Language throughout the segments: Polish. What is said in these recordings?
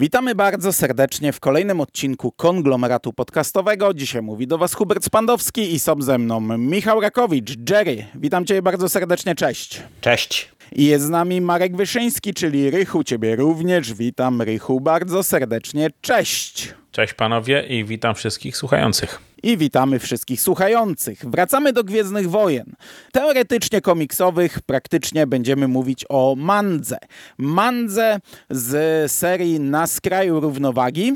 Witamy bardzo serdecznie w kolejnym odcinku konglomeratu podcastowego. Dzisiaj mówi do Was Hubert Spandowski i są ze mną Michał Rakowicz. Jerry, witam Cię bardzo serdecznie, cześć. Cześć. I jest z nami Marek Wyszyński, czyli Rychu. Ciebie również witam, Rychu, bardzo serdecznie, cześć. Cześć panowie i witam wszystkich słuchających. I witamy wszystkich słuchających. Wracamy do Gwiezdnych Wojen. Teoretycznie komiksowych, praktycznie będziemy mówić o Mandze. Mandze z serii Na skraju równowagi,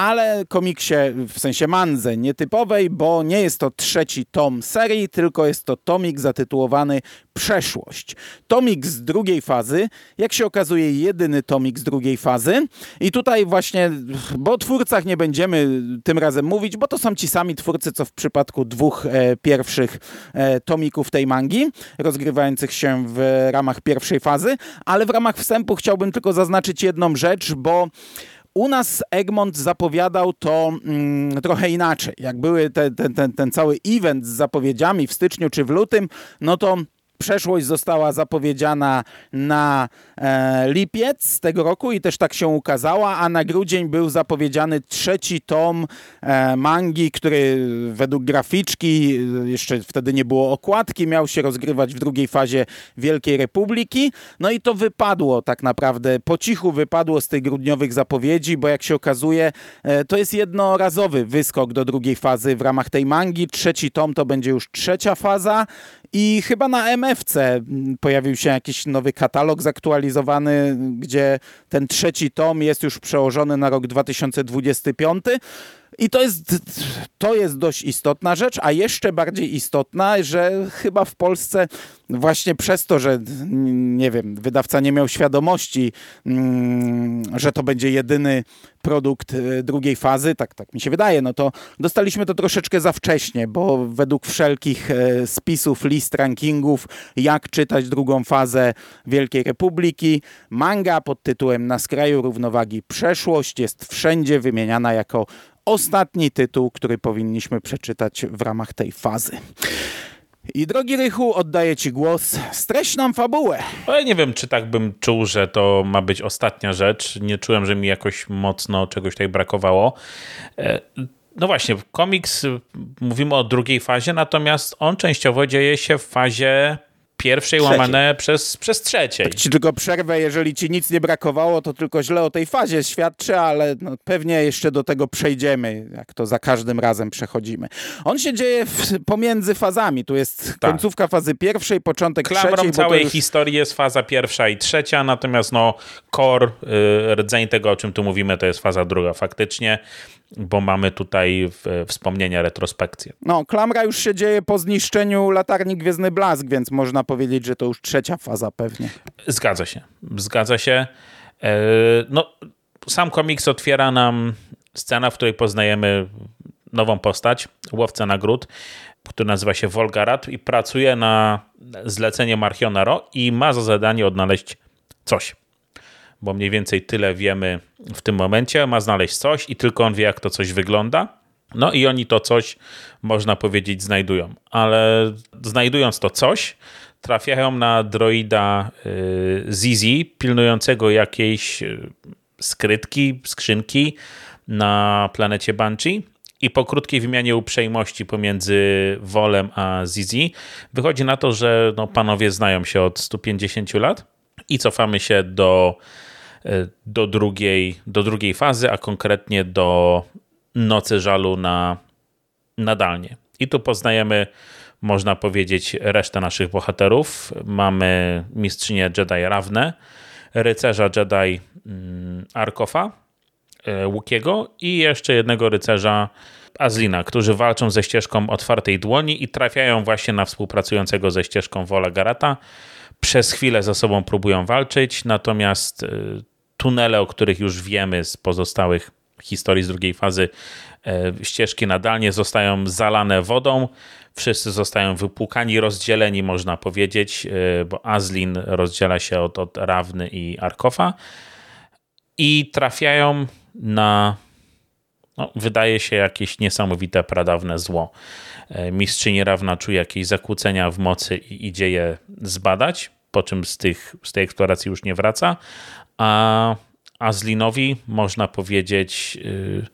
ale komiksie, w sensie Mandze, nietypowej, bo nie jest to trzeci tom serii, tylko jest to tomik zatytułowany Przeszłość. Tomik z drugiej fazy, jak się okazuje jedyny tomik z drugiej fazy i tutaj właśnie, bo o twórcach nie będziemy tym razem mówić, bo to są ci sami twórcy, co w przypadku dwóch e, pierwszych e, tomików tej mangi, rozgrywających się w ramach pierwszej fazy, ale w ramach wstępu chciałbym tylko zaznaczyć jedną rzecz, bo u nas Egmont zapowiadał to mm, trochę inaczej. Jak były te, te, ten, ten cały event z zapowiedziami w styczniu czy w lutym, no to Przeszłość została zapowiedziana na e, lipiec tego roku i też tak się ukazała, a na grudzień był zapowiedziany trzeci tom e, mangi, który według graficzki, jeszcze wtedy nie było okładki, miał się rozgrywać w drugiej fazie Wielkiej Republiki. No i to wypadło tak naprawdę, po cichu wypadło z tych grudniowych zapowiedzi, bo jak się okazuje, e, to jest jednorazowy wyskok do drugiej fazy w ramach tej mangi. Trzeci tom to będzie już trzecia faza i chyba na MFC pojawił się jakiś nowy katalog zaktualizowany, gdzie ten trzeci tom jest już przełożony na rok 2025. I to jest, to jest dość istotna rzecz, a jeszcze bardziej istotna, że chyba w Polsce właśnie przez to, że nie wiem, wydawca nie miał świadomości, mm, że to będzie jedyny produkt y, drugiej fazy, tak, tak mi się wydaje, no to dostaliśmy to troszeczkę za wcześnie, bo według wszelkich e, spisów, list rankingów, jak czytać drugą fazę Wielkiej Republiki, manga pod tytułem Na skraju równowagi przeszłość jest wszędzie wymieniana jako ostatni tytuł, który powinniśmy przeczytać w ramach tej fazy. I drogi Rychu, oddaję Ci głos. Streś nam fabułę. Ale nie wiem, czy tak bym czuł, że to ma być ostatnia rzecz. Nie czułem, że mi jakoś mocno czegoś tutaj brakowało. E, no właśnie, komiks, mówimy o drugiej fazie, natomiast on częściowo dzieje się w fazie pierwszej trzeciej. łamane przez, przez trzeciej. Tak ci tylko przerwę, jeżeli ci nic nie brakowało, to tylko źle o tej fazie świadczy, ale no, pewnie jeszcze do tego przejdziemy, jak to za każdym razem przechodzimy. On się dzieje w, pomiędzy fazami. Tu jest tak. końcówka fazy pierwszej, początek Klamrą trzeciej. całej już... historii jest faza pierwsza i trzecia, natomiast no core, yy, rdzeń tego, o czym tu mówimy, to jest faza druga faktycznie bo mamy tutaj wspomnienia, retrospekcje. No, klamra już się dzieje po zniszczeniu latarni Gwiezdny Blask, więc można powiedzieć, że to już trzecia faza pewnie. Zgadza się, zgadza się. E, no, sam komiks otwiera nam scena, w której poznajemy nową postać, łowcę nagród, który nazywa się Volgarat i pracuje na zlecenie Marchionaro i ma za zadanie odnaleźć coś bo mniej więcej tyle wiemy w tym momencie. Ma znaleźć coś i tylko on wie, jak to coś wygląda. No i oni to coś, można powiedzieć, znajdują. Ale znajdując to coś, trafiają na droida y, Zizi, pilnującego jakiejś y, skrytki, skrzynki na planecie Banshee. I po krótkiej wymianie uprzejmości pomiędzy Wolem a Zizi wychodzi na to, że no, panowie znają się od 150 lat i cofamy się do do drugiej, do drugiej fazy, a konkretnie do Nocy Żalu na nadalnie. I tu poznajemy, można powiedzieć, resztę naszych bohaterów. Mamy mistrzynię Jedi Rawne, rycerza Jedi mm, Arkofa, e, Łukiego i jeszcze jednego rycerza Azlina, którzy walczą ze ścieżką otwartej dłoni i trafiają właśnie na współpracującego ze ścieżką Wola Garata. Przez chwilę ze sobą próbują walczyć, natomiast e, tunele, o których już wiemy z pozostałych historii z drugiej fazy, e, ścieżki nadalnie zostają zalane wodą. Wszyscy zostają wypłukani, rozdzieleni, można powiedzieć, e, bo Azlin rozdziela się od, od Rawny i Arkofa i trafiają na, no, wydaje się, jakieś niesamowite, pradawne zło. E, mistrzyni Rawna czuje jakieś zakłócenia w mocy i idzie je zbadać, po czym z, tych, z tej eksploracji już nie wraca, a Azlinowi, można powiedzieć, yy,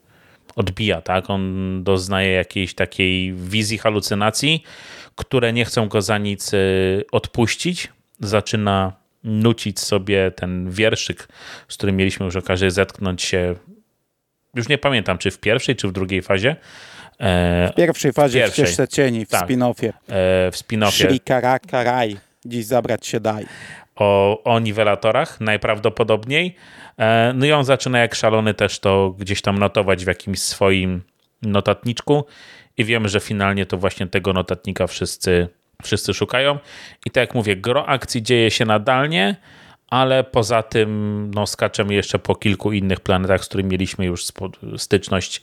odbija, tak? On doznaje jakiejś takiej wizji, halucynacji, które nie chcą go za nic yy, odpuścić. Zaczyna nucić sobie ten wierszyk, z którym mieliśmy już okazję zetknąć się, już nie pamiętam, czy w pierwszej, czy w drugiej fazie. E, w pierwszej fazie, w, pierwszej. w Ścieżce Cieni, w tak. spin-offie. E, w spin-offie. Shri Karakaraj, dziś zabrać się daj. O, o niwelatorach najprawdopodobniej. E, no i on zaczyna jak szalony też to gdzieś tam notować w jakimś swoim notatniczku i wiemy, że finalnie to właśnie tego notatnika wszyscy wszyscy szukają. I tak jak mówię, gro akcji dzieje się nadalnie, ale poza tym no, skaczemy jeszcze po kilku innych planetach, z którymi mieliśmy już styczność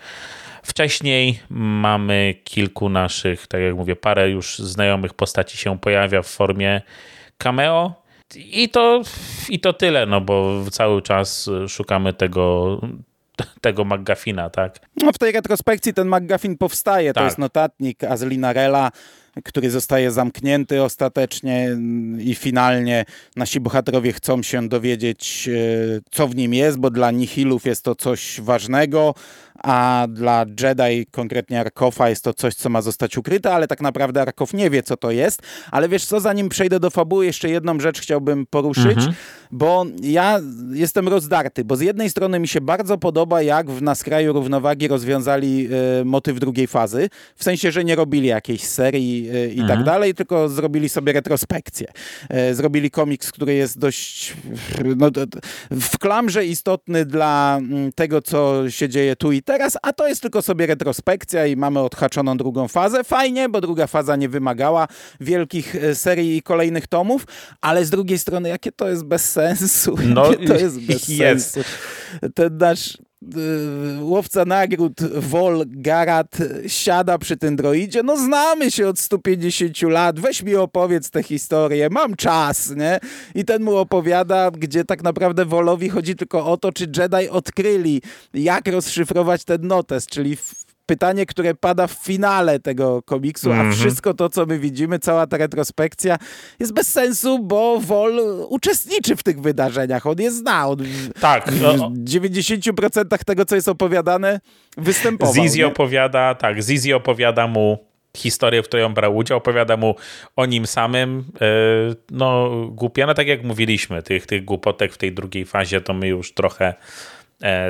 wcześniej. Mamy kilku naszych, tak jak mówię, parę już znajomych postaci się pojawia w formie cameo. I to, I to tyle, no bo cały czas szukamy tego, tego McGuffina, tak? No w tej retrospekcji ten McGuffin powstaje, tak. to jest notatnik Azlinarella, który zostaje zamknięty ostatecznie i finalnie nasi bohaterowie chcą się dowiedzieć, e, co w nim jest, bo dla Nihilów jest to coś ważnego, a dla Jedi, konkretnie Arkofa, jest to coś, co ma zostać ukryte, ale tak naprawdę Arkof nie wie, co to jest. Ale wiesz co, zanim przejdę do fabuły, jeszcze jedną rzecz chciałbym poruszyć, mhm. bo ja jestem rozdarty, bo z jednej strony mi się bardzo podoba, jak w Na skraju równowagi rozwiązali y, motyw drugiej fazy, w sensie, że nie robili jakiejś serii y, i tak mhm. tak dalej, tylko zrobili sobie retrospekcję. Y, zrobili komiks, który jest dość no, w klamrze istotny dla mm, tego, co się dzieje tu i teraz, a to jest tylko sobie retrospekcja i mamy odhaczoną drugą fazę. Fajnie, bo druga faza nie wymagała wielkich e, serii i kolejnych tomów, ale z drugiej strony, jakie to jest bez sensu. No, to jest bez jest. sensu. Ten nasz łowca nagród Wol Garat siada przy tym droidzie. No znamy się od 150 lat, weź mi opowiedz tę historię, mam czas, nie? I ten mu opowiada, gdzie tak naprawdę Wolowi chodzi tylko o to, czy Jedi odkryli, jak rozszyfrować ten notes, czyli pytanie, które pada w finale tego komiksu, mm -hmm. a mhm. wszystko to, co my widzimy, cała ta retrospekcja jest bez sensu, bo Wol uczestniczy w tych wydarzeniach. On je zna. On tak. W no. 90% tego, co jest opowiadane, występował. Zizi nie? opowiada, tak, Zizi opowiada mu historię, w której on brał udział, opowiada mu o nim samym. E, no, głupia, no tak jak mówiliśmy, tych, tych głupotek w tej drugiej fazie to my już trochę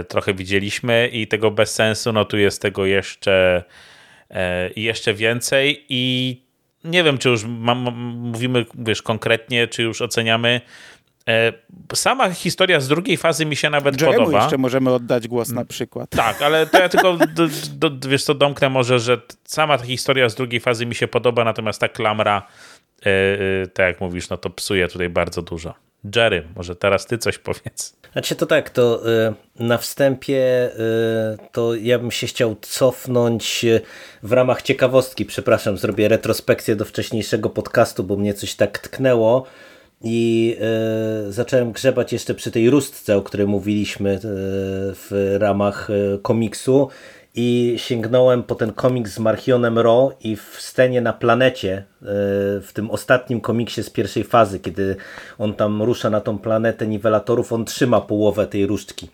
trochę widzieliśmy i tego bez sensu, no tu jest tego jeszcze, e, jeszcze więcej i nie wiem, czy już mam, mówimy, wiesz, konkretnie, czy już oceniamy. E, sama historia z drugiej fazy mi się nawet Jeremu podoba. jeszcze możemy oddać głos na przykład. Tak, ale to ja tylko, do, do, wiesz co, domknę może, że sama ta historia z drugiej fazy mi się podoba, natomiast ta klamra, tak jak mówisz, no to psuje tutaj bardzo dużo. Jerry, może teraz ty coś powiedz. Znaczy to tak, to y, na wstępie to ja bym się chciał cofnąć w ramach ciekawostki, przepraszam, zrobię retrospekcję do wcześniejszego podcastu, bo mnie coś tak tknęło i zacząłem grzebać jeszcze przy tej róstce, o której mówiliśmy w ramach komiksu i sięgnąłem po ten komiks z Marchionem Ro i w scenie na planecie, e, w tym ostatnim komiksie z pierwszej fazy, kiedy on tam rusza na tą planetę niwelatorów, on trzyma połowę tej różdżki.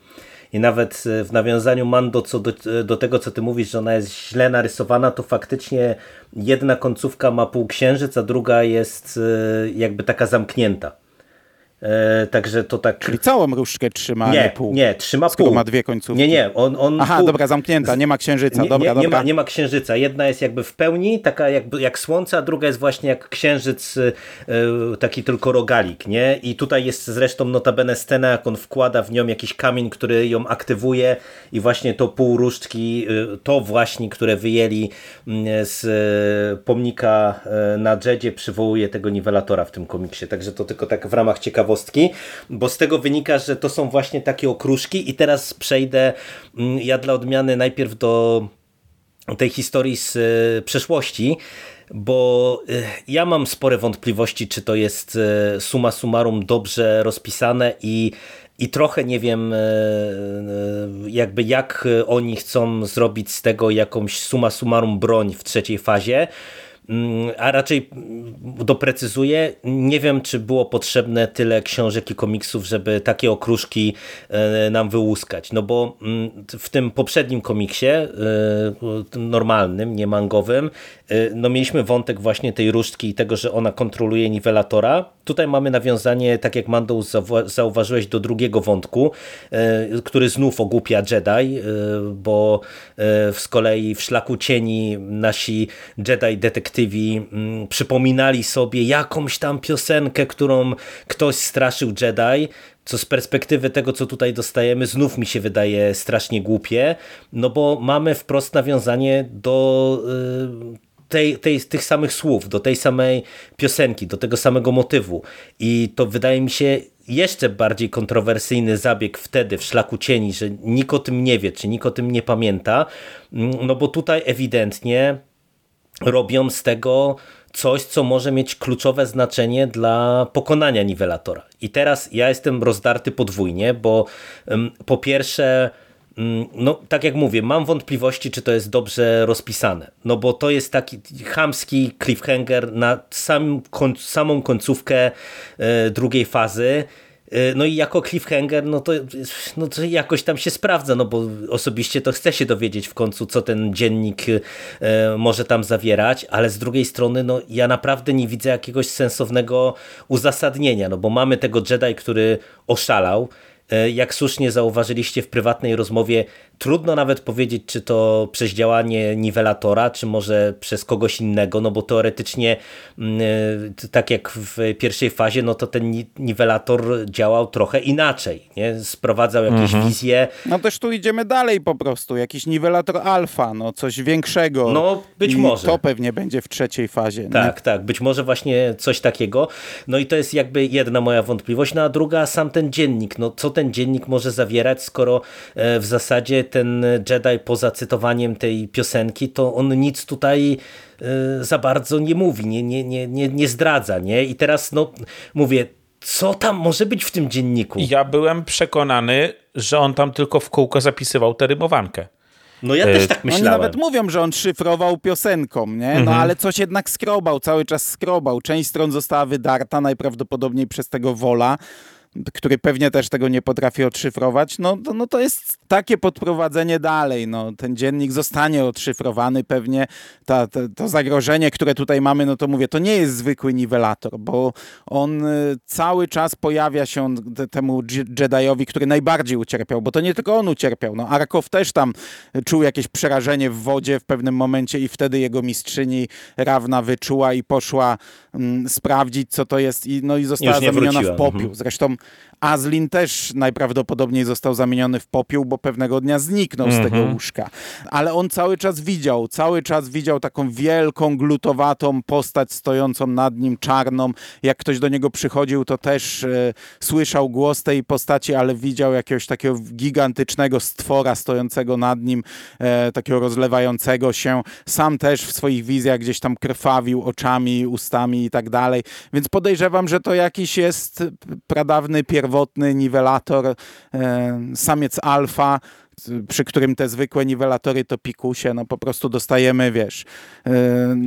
I nawet e, w nawiązaniu Mando co do, e, do tego, co ty mówisz, że ona jest źle narysowana, to faktycznie jedna końcówka ma półksiężyc, a druga jest jakby taka zamknięta. E, także to tak. Czyli całą różdżkę trzyma, nie, pół. Nie, trzyma pół. ma dwie końcówki. Nie, nie. On, on Aha, pół... dobra, zamknięta, nie ma księżyca. Nie, dobra, nie, dobra. Nie ma, nie ma księżyca. Jedna jest jakby w pełni, taka jakby jak słońce, a druga jest właśnie jak księżyc, y, taki tylko rogalik, nie? I tutaj jest zresztą notabene scena, jak on wkłada w nią jakiś kamień, który ją aktywuje i właśnie to pół różdżki, y, to właśnie, które wyjęli mm, z pomnika na Jedzie, przywołuje tego niwelatora w tym komiksie. Także to tylko tak w ramach ciekawości ciekawostki, bo z tego wynika, że to są właśnie takie okruszki i teraz przejdę mm, ja dla odmiany najpierw do tej historii z e, przeszłości, bo e, ja mam spore wątpliwości, czy to jest e, suma summarum dobrze rozpisane i i trochę nie wiem jakby jak oni chcą zrobić z tego jakąś suma summarum broń w trzeciej fazie, a raczej doprecyzuję, nie wiem, czy było potrzebne tyle książek i komiksów, żeby takie okruszki e, nam wyłuskać. No bo mm, w tym poprzednim komiksie, e, normalnym, nie mangowym, e, no mieliśmy wątek właśnie tej różdżki i tego, że ona kontroluje niwelatora. Tutaj mamy nawiązanie, tak jak Mando zauważyłeś, do drugiego wątku, który znów ogłupia Jedi, bo z kolei w Szlaku Cieni nasi Jedi detektywi mm, przypominali sobie jakąś tam piosenkę, którą ktoś straszył Jedi, co z perspektywy tego, co tutaj dostajemy, znów mi się wydaje strasznie głupie, no bo mamy wprost nawiązanie do tej, tej, tych samych słów, do tej samej piosenki, do tego samego motywu. I to wydaje mi się jeszcze bardziej kontrowersyjny zabieg wtedy w Szlaku Cieni, że nikt o tym nie wie, czy nikt o tym nie pamięta, mm, no bo tutaj ewidentnie robią z tego coś, co może mieć kluczowe znaczenie dla pokonania niwelatora. I teraz ja jestem rozdarty podwójnie, bo po pierwsze no tak jak mówię, mam wątpliwości, czy to jest dobrze rozpisane. No bo to jest taki chamski cliffhanger na sam, samą końcówkę e, drugiej fazy. E, no i jako cliffhanger, no to, no to jakoś tam się sprawdza, no bo osobiście to chcę się dowiedzieć w końcu, co ten dziennik e, może tam zawierać, ale z drugiej strony, no ja naprawdę nie widzę jakiegoś sensownego uzasadnienia, no bo mamy tego Jedi, który oszalał, jak słusznie zauważyliście w prywatnej rozmowie, Trudno nawet powiedzieć, czy to przez działanie niwelatora, czy może przez kogoś innego, no bo teoretycznie, mm, e, tak jak w pierwszej fazie, no to ten niwelator działał trochę inaczej, nie? sprowadzał jakieś mhm. wizje. No też tu idziemy dalej po prostu, jakiś niwelator alfa, no coś większego. No być I może. To pewnie będzie w trzeciej fazie. Tak, nie? tak, być może właśnie coś takiego. No i to jest jakby jedna moja wątpliwość, no a druga sam ten dziennik, no co ten dziennik może zawierać, skoro e, w zasadzie ten Jedi poza cytowaniem tej piosenki, to on nic tutaj y, za bardzo nie mówi, nie, nie, nie, nie, nie zdradza. Nie? I teraz no mówię, co tam może być w tym dzienniku? Ja byłem przekonany, że on tam tylko w kółko zapisywał tę rymowankę. No ja też tak myślałem. Oni nawet mówią, że on szyfrował piosenką, nie? No mhm. ale coś jednak skrobał, cały czas skrobał. Część stron została wydarta, najprawdopodobniej przez tego Wola który pewnie też tego nie potrafi odszyfrować, no, no to jest takie podprowadzenie dalej. No, ten dziennik zostanie odszyfrowany pewnie. Ta, ta, to zagrożenie, które tutaj mamy, no to mówię, to nie jest zwykły niwelator, bo on y, cały czas pojawia się temu Jediowi, który najbardziej ucierpiał, bo to nie tylko on ucierpiał. No, Arkow też tam czuł jakieś przerażenie w wodzie w pewnym momencie i wtedy jego mistrzyni Rawna wyczuła i poszła mm, sprawdzić, co to jest i, no, i została zamieniona w popiół. Mhm. Zresztą Azlin też najprawdopodobniej został zamieniony w popiół, bo pewnego dnia zniknął z tego mhm. łóżka. Ale on cały czas widział, cały czas widział taką wielką, glutowatą postać stojącą nad nim, czarną. Jak ktoś do niego przychodził, to też e, słyszał głos tej postaci, ale widział jakiegoś takiego gigantycznego stwora stojącego nad nim, e, takiego rozlewającego się. Sam też w swoich wizjach gdzieś tam krwawił oczami, ustami i tak dalej. Więc podejrzewam, że to jakiś jest pradawny pierwotny pierwotny niwelator, e, samiec alfa, przy którym te zwykłe niwelatory to pikusie, no po prostu dostajemy, wiesz, yy,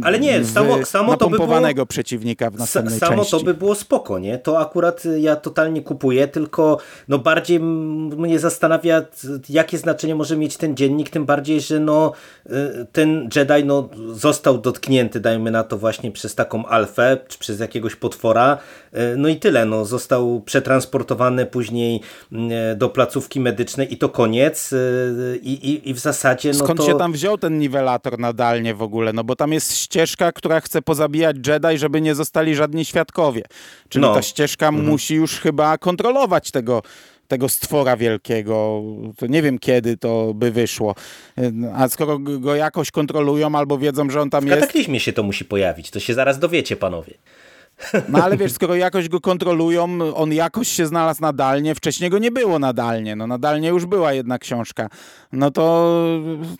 ale nie, samo, samo to by było, przeciwnika w następnej samo części. to by było spoko, nie? To akurat ja totalnie kupuję, tylko no bardziej mnie zastanawia, jakie znaczenie może mieć ten dziennik, tym bardziej, że no y, ten Jedi no został dotknięty, dajmy na to właśnie przez taką alfę, czy przez jakiegoś potwora, no i tyle, no został przetransportowany później y, do placówki medycznej i to koniec, i, i, i w zasadzie... No Skąd to... się tam wziął ten niwelator nadalnie w ogóle? No bo tam jest ścieżka, która chce pozabijać Jedi, żeby nie zostali żadni świadkowie. Czyli no. ta ścieżka mhm. musi już chyba kontrolować tego tego stwora wielkiego. To nie wiem kiedy to by wyszło. A skoro go jakoś kontrolują albo wiedzą, że on tam jest... W kataklizmie się to musi pojawić. To się zaraz dowiecie, panowie. No ale wiesz, skoro jakoś go kontrolują, on jakoś się znalazł nadalnie, wcześniej go nie było nadalnie, no nadalnie już była jedna książka. No to,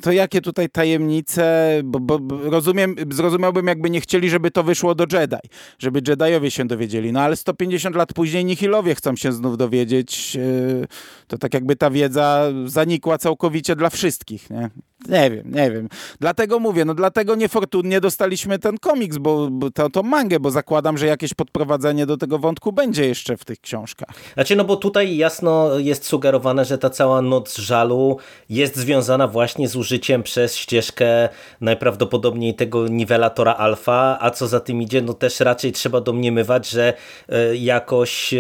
to jakie tutaj tajemnice, bo, bo rozumiem, zrozumiałbym jakby nie chcieli, żeby to wyszło do Jedi, żeby Jediowie się dowiedzieli, no ale 150 lat później Nihilowie chcą się znów dowiedzieć, yy, to tak jakby ta wiedza zanikła całkowicie dla wszystkich, nie? Nie wiem, nie wiem. Dlatego mówię, no dlatego niefortunnie dostaliśmy ten komiks, bo, bo to, mangę, bo zakładam, że jakieś podprowadzenie do tego wątku będzie jeszcze w tych książkach. Znaczy, no bo tutaj jasno jest sugerowane, że ta cała noc żalu jest związana właśnie z użyciem przez ścieżkę najprawdopodobniej tego niwelatora alfa, a co za tym idzie, no też raczej trzeba domniemywać, że e, jakoś e,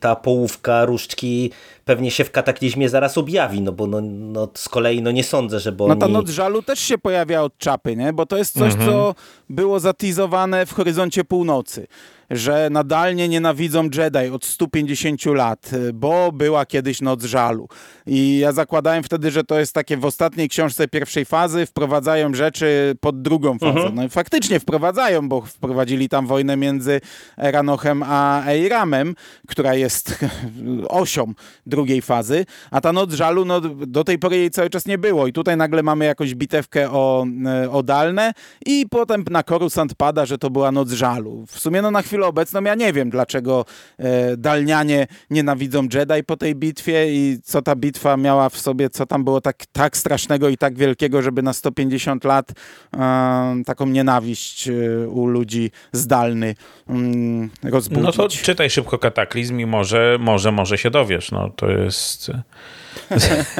ta połówka różdżki pewnie się w kataklizmie zaraz objawi, no bo no, no z kolei no nie sądzę, że bo No ta noc żalu też się pojawia od czapy, nie? bo to jest coś, mhm. co było zatizowane w horyzoncie północy że nadalnie nienawidzą Jedi od 150 lat, bo była kiedyś Noc Żalu. I ja zakładałem wtedy, że to jest takie w ostatniej książce pierwszej fazy, wprowadzają rzeczy pod drugą fazę. Mhm. No i faktycznie wprowadzają, bo wprowadzili tam wojnę między Eranochem a Eiramem, która jest osią drugiej fazy, a ta Noc Żalu, no do tej pory jej cały czas nie było. I tutaj nagle mamy jakąś bitewkę o, e, o Dalne i potem na Coruscant pada, że to była Noc Żalu. W sumie no na chwilę chwilę obecną ja nie wiem, dlaczego e, Dalnianie nienawidzą Jedi po tej bitwie i co ta bitwa miała w sobie, co tam było tak, tak strasznego i tak wielkiego, żeby na 150 lat e, taką nienawiść e, u ludzi zdalny mm, rozbudzić. No to czytaj szybko Kataklizm i może, może, może się dowiesz. No to jest...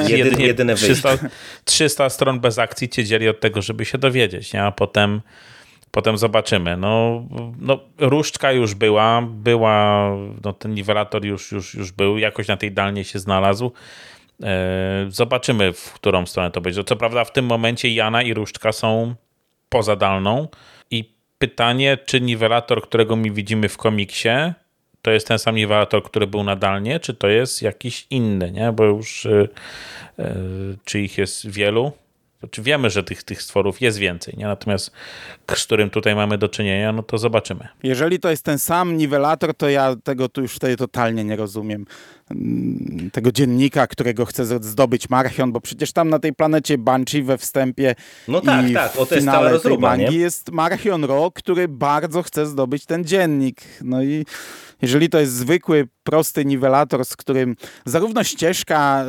jedynie, jedyne 300, 300 stron bez akcji cię dzieli od tego, żeby się dowiedzieć, nie? a potem potem zobaczymy. No, no różdżka już była, była, no ten niwelator już, już, już był, jakoś na tej dalnie się znalazł. E, zobaczymy, w którą stronę to będzie. Co prawda w tym momencie Jana i różdżka są poza dalną i pytanie, czy niwelator, którego mi widzimy w komiksie, to jest ten sam niwelator, który był na dalnie, czy to jest jakiś inny, nie? Bo już e, czy ich jest wielu, znaczy wiemy, że tych, tych stworów jest więcej, nie? natomiast z którym tutaj mamy do czynienia, no to zobaczymy. Jeżeli to jest ten sam niwelator, to ja tego tu już tutaj totalnie nie rozumiem. Mm, tego dziennika, którego chce zdobyć Marchion, bo przecież tam na tej planecie Banshee we wstępie no tak, i tak, w to jest finale tej mangi jest Marchion Ro, który bardzo chce zdobyć ten dziennik. No i jeżeli to jest zwykły, prosty niwelator, z którym zarówno ścieżka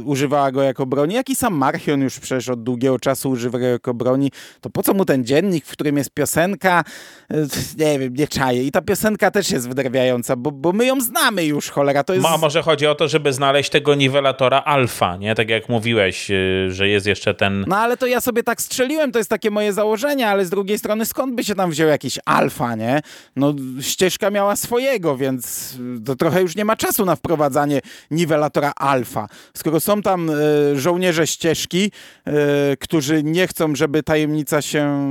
y, używała go jako broni, jak i sam Marchion już przecież od długiego czasu używa go jako broni, to po co mu ten dziennik, w którym jest piosenka? Y, nie wiem, nie czaję. I ta piosenka też jest wydrawiająca, bo, bo my ją znamy już, cholera. To jest... A może chodzi o to, żeby znaleźć tego niwelatora alfa, nie? Tak jak mówiłeś, y, że jest jeszcze ten... No ale to ja sobie tak strzeliłem, to jest takie moje założenie, ale z drugiej strony skąd by się tam wziął jakiś alfa, nie? No ścieżka miała swojego, więc to trochę już nie ma czasu na wprowadzanie niwelatora alfa. Skoro są tam y, żołnierze ścieżki, y, którzy nie chcą, żeby tajemnica się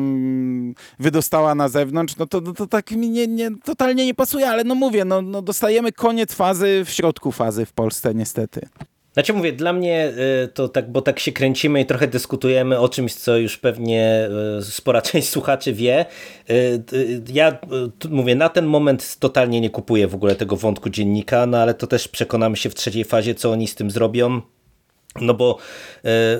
wydostała na zewnątrz, no to, no to tak mi nie, nie, totalnie nie pasuje, ale no mówię, no, no dostajemy koniec fazy w środku fazy w Polsce niestety. Znaczy mówię, dla mnie y, to tak, bo tak się kręcimy i trochę dyskutujemy o czymś, co już pewnie y, spora część słuchaczy wie. Y, ja mówię, na ten moment totalnie nie kupuję w ogóle tego wątku dziennika, no ale to też przekonamy się w trzeciej fazie, co oni z tym zrobią. No bo e, e,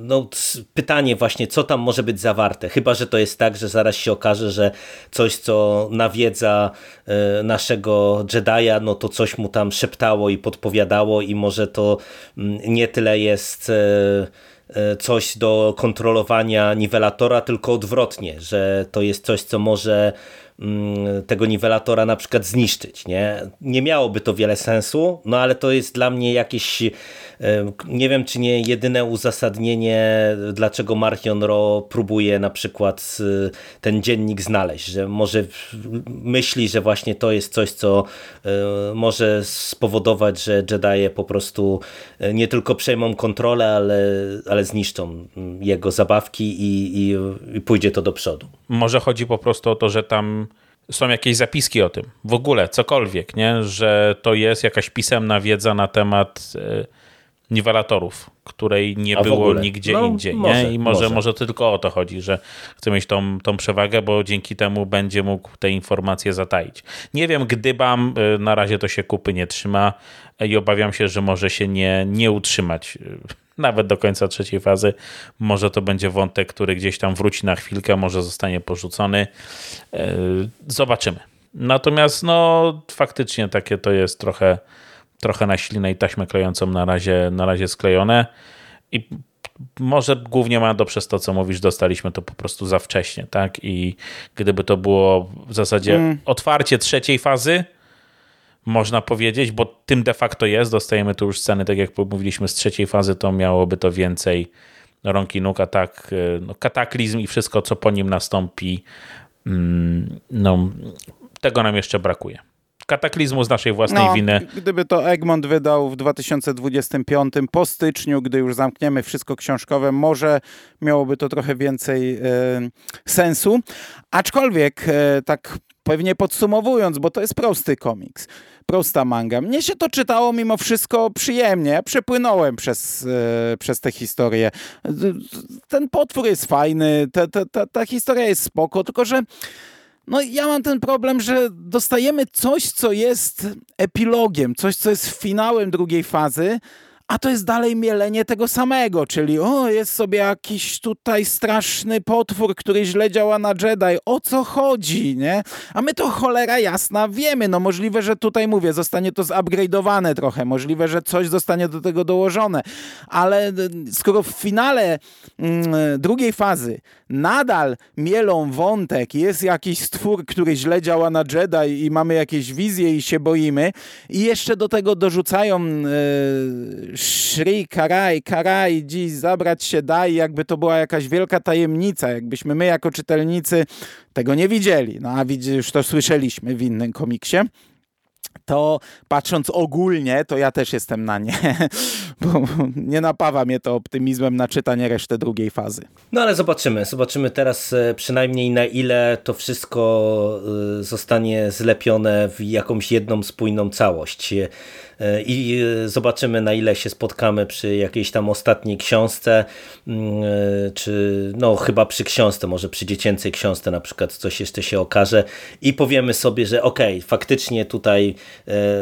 no, pytanie właśnie, co tam może być zawarte? Chyba, że to jest tak, że zaraz się okaże, że coś, co nawiedza e, naszego Jedi'a, no to coś mu tam szeptało i podpowiadało i może to nie tyle jest coś do kontrolowania niwelatora, tylko odwrotnie, że to jest coś, co może tego niwelatora na przykład zniszczyć. Nie? nie miałoby to wiele sensu, no ale to jest dla mnie jakieś, e, nie wiem czy nie jedyne uzasadnienie, dlaczego Marchion Ro próbuje na przykład e, ten dziennik znaleźć, że może myśli, że właśnie to jest coś, co e, może spowodować, że Jedi po prostu nie tylko przejmą kontrolę, ale, ale zniszczą jego zabawki i, i, i pójdzie to do przodu. Może chodzi po prostu o to, że tam są jakieś zapiski o tym, w ogóle cokolwiek, nie? że to jest jakaś pisemna wiedza na temat niwelatorów, której nie A było nigdzie no, indziej. Może, nie? I może, może. może tylko o to chodzi, że chce mieć tą, tą przewagę, bo dzięki temu będzie mógł te informacje zataić. Nie wiem, gdybam, y, na razie to się kupy nie trzyma i obawiam się, że może się nie, nie utrzymać y, nawet do końca trzeciej fazy. Może to będzie wątek, który gdzieś tam wróci na chwilkę, może zostanie porzucony. Y, zobaczymy. Natomiast no faktycznie takie to jest trochę trochę na ślinę i taśmę klejącą na razie, na razie sklejone i może głównie Mando przez to, co mówisz, dostaliśmy to po prostu za wcześnie, tak? I gdyby to było w zasadzie mm. otwarcie trzeciej fazy, można powiedzieć, bo tym de facto jest, dostajemy tu już sceny, tak jak mówiliśmy, z trzeciej fazy, to miałoby to więcej rąk i nóg, a tak no, kataklizm i wszystko, co po nim nastąpi, mm, no, tego nam jeszcze brakuje kataklizmu z naszej własnej no, winy. Gdyby to Egmont wydał w 2025 po styczniu, gdy już zamkniemy wszystko książkowe, może miałoby to trochę więcej e, sensu. Aczkolwiek, e, tak pewnie podsumowując, bo to jest prosty komiks, prosta manga. Mnie się to czytało mimo wszystko przyjemnie. Ja przepłynąłem przez, e, przez tę historię. Ten potwór jest fajny, ta, ta, ta, ta historia jest spoko, tylko że no ja mam ten problem, że dostajemy coś, co jest epilogiem, coś, co jest finałem drugiej fazy, a to jest dalej mielenie tego samego, czyli o, jest sobie jakiś tutaj straszny potwór, który źle działa na Jedi, o co chodzi, nie? A my to cholera jasna wiemy, no możliwe, że tutaj mówię, zostanie to zupgrade'owane trochę, możliwe, że coś zostanie do tego dołożone, ale e, skoro w finale mm, drugiej fazy nadal mielą wątek, jest jakiś stwór, który źle działa na Jedi i mamy jakieś wizje i się boimy i jeszcze do tego dorzucają yy, Shri Karaj, Karaj, dziś zabrać się daj, jakby to była jakaś wielka tajemnica, jakbyśmy my jako czytelnicy tego nie widzieli. No a już to słyszeliśmy w innym komiksie to patrząc ogólnie, to ja też jestem na nie, bo nie napawa mnie to optymizmem na czytanie reszty drugiej fazy. No ale zobaczymy, zobaczymy teraz e, przynajmniej na ile to wszystko e, zostanie zlepione w jakąś jedną spójną całość. E, i e, zobaczymy na ile się spotkamy przy jakiejś tam ostatniej książce, mm, e, czy no chyba przy książce, może przy dziecięcej książce na przykład coś jeszcze się okaże i powiemy sobie, że okej, okay, faktycznie tutaj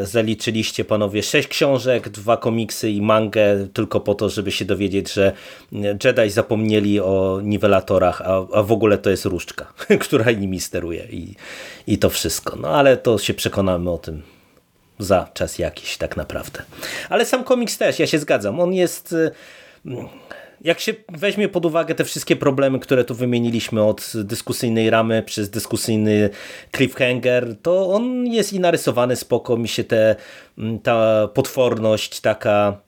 zaliczyliście panowie sześć książek, dwa komiksy i mangę tylko po to, żeby się dowiedzieć, że Jedi zapomnieli o niwelatorach, a, a w ogóle to jest różdżka, która nimi steruje i, i to wszystko. No ale to się przekonamy o tym za czas jakiś tak naprawdę. Ale sam komiks też, ja się zgadzam, on jest... Y, jak się weźmie pod uwagę te wszystkie problemy, które tu wymieniliśmy od dyskusyjnej ramy przez dyskusyjny cliffhanger, to on jest i narysowany spoko, mi się te, mm, ta potworność taka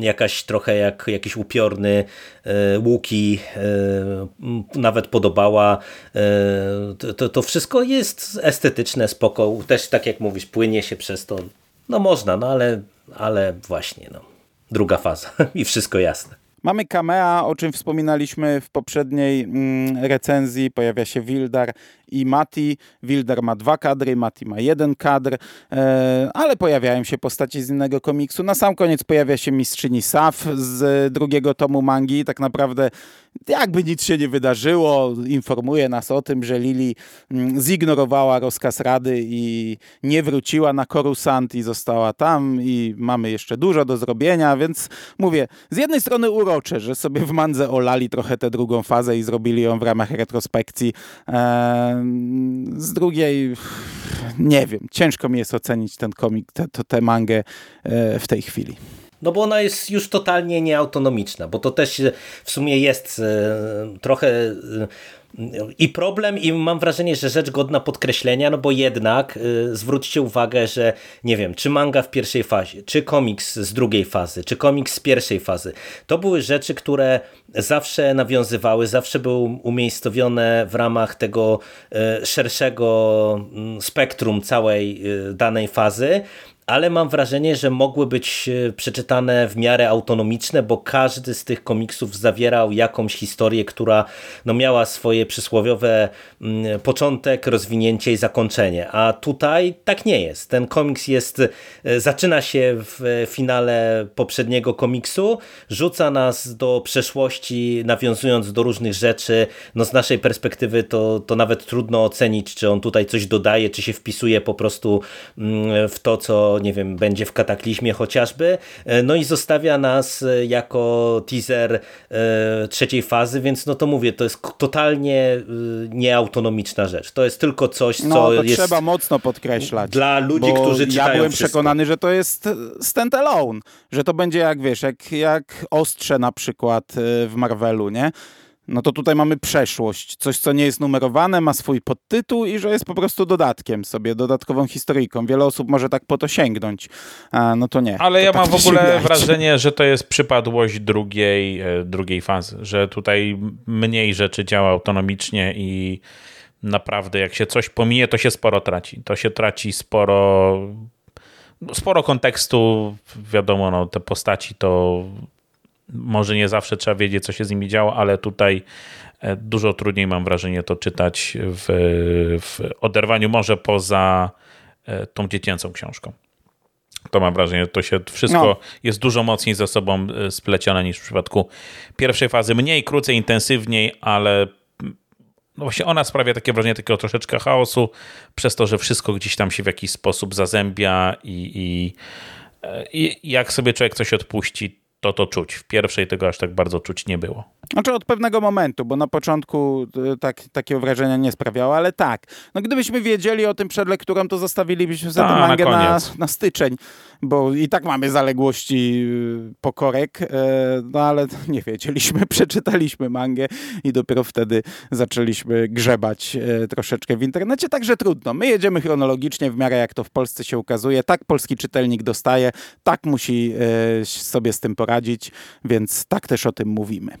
jakaś trochę jak jakiś upiorny e, łuki e, nawet podobała. E, to, to wszystko jest estetyczne, spoko. Też tak jak mówisz, płynie się przez to. No można, no ale, ale właśnie no. druga faza i wszystko jasne. Mamy Kamea, o czym wspominaliśmy w poprzedniej mm, recenzji. Pojawia się Wildar i Mati. Wildar ma dwa kadry, Mati ma jeden kadr, e, ale pojawiają się postaci z innego komiksu. Na sam koniec pojawia się mistrzyni Saf z drugiego tomu mangi. Tak naprawdę jakby nic się nie wydarzyło, informuje nas o tym, że Lili mm, zignorowała rozkaz Rady i nie wróciła na Korusant i została tam i mamy jeszcze dużo do zrobienia, więc mówię, z jednej strony urocze, że sobie w Mandze olali trochę tę drugą fazę i zrobili ją w ramach retrospekcji. Z drugiej nie wiem, ciężko mi jest ocenić ten komik, tę mangę e, w tej chwili. No bo ona jest już totalnie nieautonomiczna, bo to też w sumie jest e, trochę e, i problem, i mam wrażenie, że rzecz godna podkreślenia, no bo jednak zwróćcie uwagę, że nie wiem, czy manga w pierwszej fazie, czy komiks z drugiej fazy, czy komiks z pierwszej fazy, to były rzeczy, które zawsze nawiązywały, zawsze były umiejscowione w ramach tego szerszego y, spektrum całej danej fazy ale mam wrażenie, że mogły być e, przeczytane w miarę autonomiczne, bo każdy z tych komiksów zawierał jakąś historię, która no, miała swoje przysłowiowe mm, początek, rozwinięcie i zakończenie. A tutaj tak nie jest. Ten komiks jest, e, zaczyna się w finale poprzedniego komiksu, rzuca nas do przeszłości, nawiązując do różnych rzeczy. No, z naszej perspektywy to, to nawet trudno ocenić, czy on tutaj coś dodaje, czy się wpisuje po prostu mm, w to, co nie wiem, będzie w kataklizmie chociażby. E, no i zostawia nas e, jako teaser e, trzeciej fazy, więc no to mówię, to jest totalnie nieautonomiczna rzecz. To jest tylko coś, co no, to jest... trzeba mocno podkreślać. Dla ludzi, którzy czytają Ja byłem wszystko. przekonany, że to jest stand-alone, że to będzie jak, wiesz, jak, jak Ostrze na przykład w Marvelu, nie? No to tutaj mamy przeszłość, coś co nie jest numerowane, ma swój podtytuł i że jest po prostu dodatkiem sobie, dodatkową historyjką. Wiele osób może tak po to sięgnąć, a no to nie. Ale to ja tak mam w ogóle wrażenie, że to jest przypadłość drugiej, e, drugiej fazy, że tutaj mniej rzeczy działa autonomicznie i naprawdę jak się coś pomije, to się sporo traci. To się traci sporo sporo kontekstu, wiadomo, no, te postaci to może nie zawsze trzeba wiedzieć, co się z nimi działo, ale tutaj e, dużo trudniej mam wrażenie to czytać w, w oderwaniu może poza e, tą dziecięcą książką. To mam wrażenie, to się wszystko no. jest dużo mocniej ze sobą e, splecione niż w przypadku pierwszej fazy. Mniej, krócej, intensywniej, ale no właśnie ona sprawia takie wrażenie takiego troszeczkę chaosu, przez to, że wszystko gdzieś tam się w jakiś sposób zazębia i, i, i jak sobie człowiek coś odpuści, to to czuć. W pierwszej tego aż tak bardzo czuć nie było. Znaczy od pewnego momentu, bo na początku e, tak, takiego wrażenia nie sprawiało, ale tak. No gdybyśmy wiedzieli o tym przed lekturą, to zostawilibyśmy sobie tę mangę na, na, na, styczeń, bo i tak mamy zaległości e, pokorek, e, no ale nie wiedzieliśmy, przeczytaliśmy mangę i dopiero wtedy zaczęliśmy grzebać troszeczkę w internecie, także trudno. My jedziemy chronologicznie w miarę jak to w Polsce się ukazuje, tak polski czytelnik dostaje, tak musi sobie z tym poradzić, więc tak też o tym mówimy.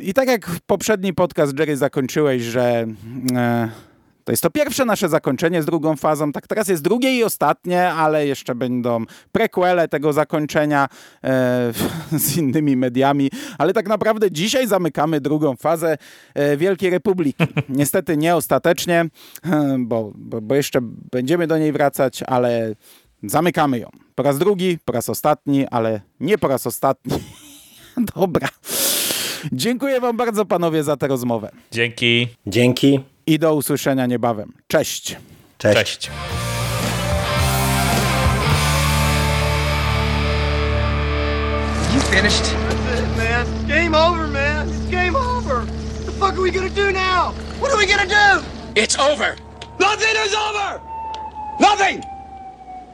I tak jak poprzedni podcast, Jerry, zakończyłeś, że e, to jest to pierwsze nasze zakończenie z drugą fazą, tak teraz jest drugie i ostatnie, ale jeszcze będą prequele tego zakończenia e, z innymi mediami, ale tak naprawdę dzisiaj zamykamy drugą fazę e, Wielkiej Republiki. Niestety nie ostatecznie, e, bo, bo, bo jeszcze będziemy do niej wracać, ale zamykamy ją. Po raz drugi, po raz ostatni, ale nie po raz ostatni. Dobra. Dziękuję Wam bardzo, panowie, za tę rozmowę. Dzięki. Dzięki. I do usłyszenia niebawem. Cześć. Cześć. Cześć. You finished? That's it, man. It's game over, man. It's game over. What the fuck are we gonna do now? What are we gonna do? It's over. Nothing is over! Nothing!